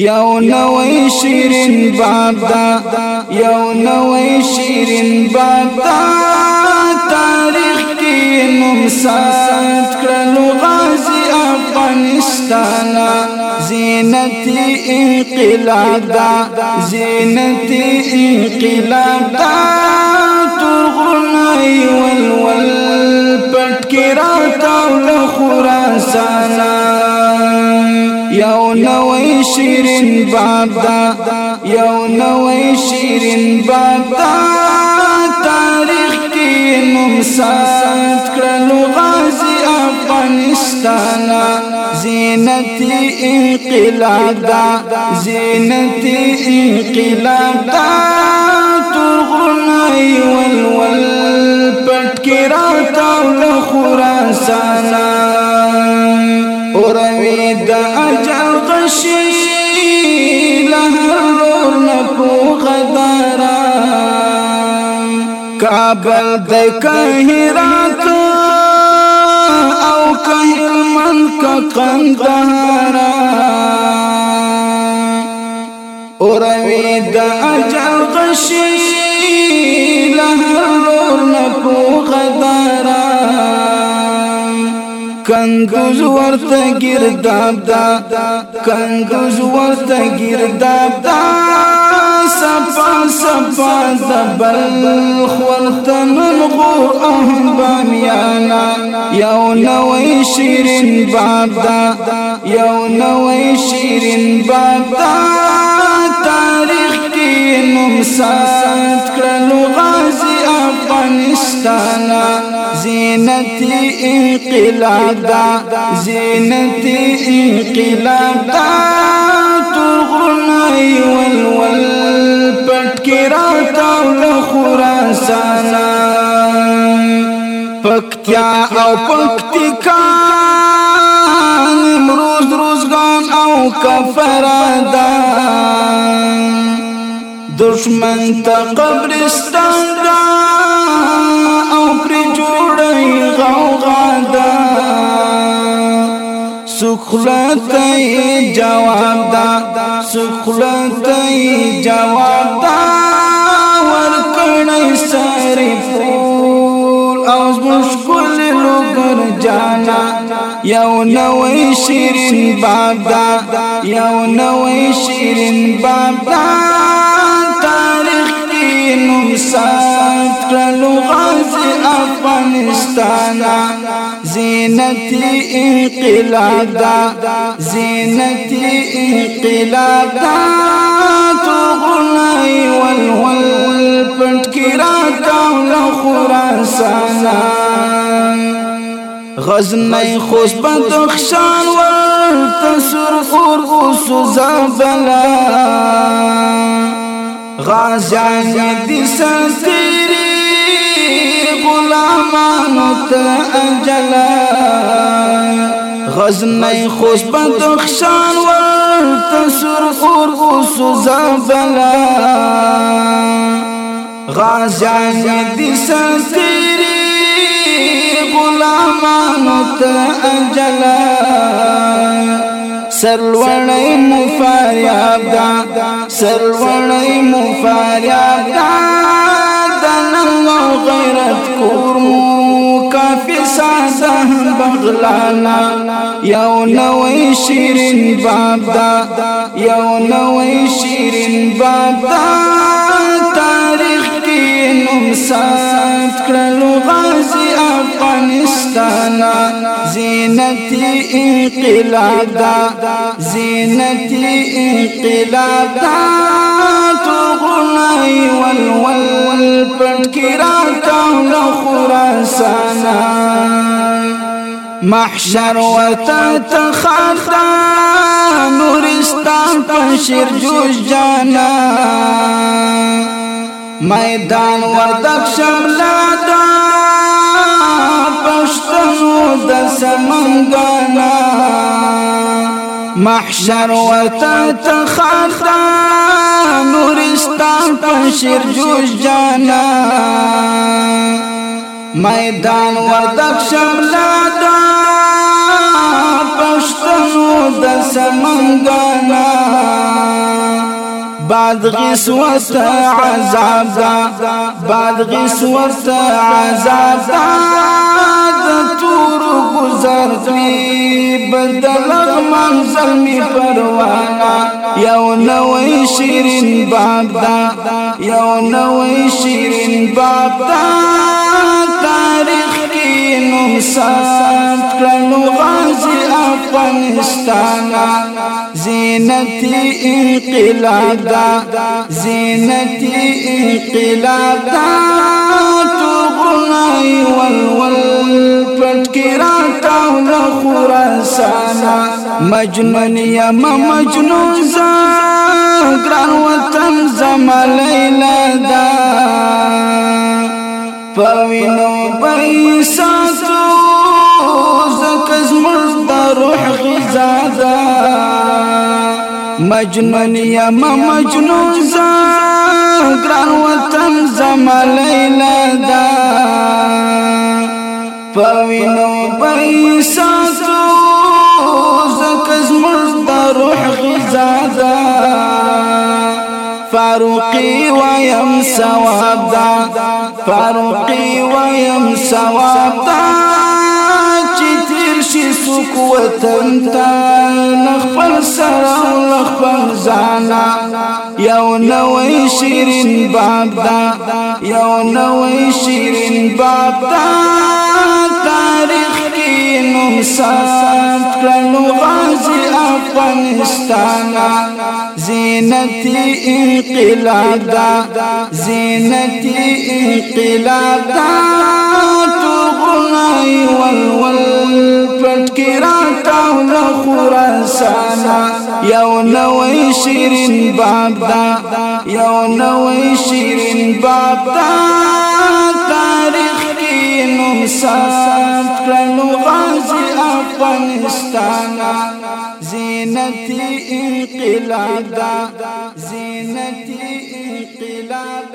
یو نوې شیرین باب دا یو نوې شیرین باب دا تاریخ کې نوم سات کړلو غازی أفغانستان زینت انقلاب دا زینت انقلاب دا تغرنای ول ول پټ کې راټاو له خراسان. یو نوې شیرین باب دا یو نوې شیرین باب دا تاریخ کې نوم سات غازی افغانستان زینت انقلاب دا زینت انقلاب دا راټاو له خراسان اوروي د أجل غشي لهر نکو غدارا کابل د کهرات أو کهلمن کا قندهارا. اوروي د أجل غشي کنگوز ورته گرداب دا کنگوز ورته گرداب دا سپا سپا دبل خورتن غور اهم بامیانا یو نوی شیرین باب دا یو نوی شیرین باب دا تاریخ کی نمسات کرلو غازی افغانستانا زینت انقلاب دا زینت انقلاب. دا تغرنای ول ول پټ کې راټاو له خراسان پکتیا أو پکتیکا نمروز روزگان أو کفرادا دشمن ته قبرستان دا أو پر جوړی غوغا دا. سخلت جواب دا. سخلت جواب دا. ورکړی سری فول او مشکل لوګر جانا. یو نوې شیرین باب دا. یو نوې شیرین باب دا. نوم سات کړلو افغانستان زینت انقلاب دا زینت انقلاب دا تو غنای ول ول پټ کی راټاو له خراسان غزنی خوش بدخشان ور تسر اور غازیان ته اجلا غزنی خوش بدخشان ور تسر اور اوس زابلا غازیان دي سنتيري غلامانو ته اجلا. سرلوړی مفاریاب دا سرلوړی مفاریاب دا غیرت کور مو کافی ساده بغلانا. یو نوې شیرین باب دا یو نوې شیرین باب دا تاریخ کې نوم سات کړلو غازی افغانستان زینت انقلاب دا زینت انقلاب دا تو غنای ول ول پټ کی راټاو له خراسان محشر ورته تخاتا نورستان په شیر جوش جانا میدان وردک د سمنګانا محشر ورته تخاتا نورستان په شیر جوش جانا. میدان وردک شملا دا پښتنو د سمنګانا بعد غسوت عذاب دا بعد غسوت عذاب دا د تور گزر کړی بدل منزل می پروانا یو نوې شیرین باب دا یو نوې شیرین باب دا تاریخ کې نوم سات کړو غازی افغانستان زینتی انقلاب دا زینتی انقلاب دا راي والول پټکرا تاو له خراسانا مجنون یا مجنون زا ګران وطن زما لیلا دا. پوینو پیساتو زکز مرد روح غذا دا مجنون یا مجنون زا گران وطن زما لیلا دا. پوینو بیساتو زکز مرد روح غزا فاروقی ویم سواب دا فاروقی ویم سواب دا سوک وطن تا لخپل سره لخپل زانا. یو نوې شیرین باب دا یو نوې شیرین باب دا تاریخ نوم سات کړو غازی أفغانستان. زینتی انقلاب دا زینتی انقلاب دا تو غنای والول پټ کې راته له خراسان یو نوې شیرین باب دا یو نوې شیرین باب دا تاریخ کې نوم سات کړو غازی افغانستان. زینتی انقلاب دا زینتی انقلاب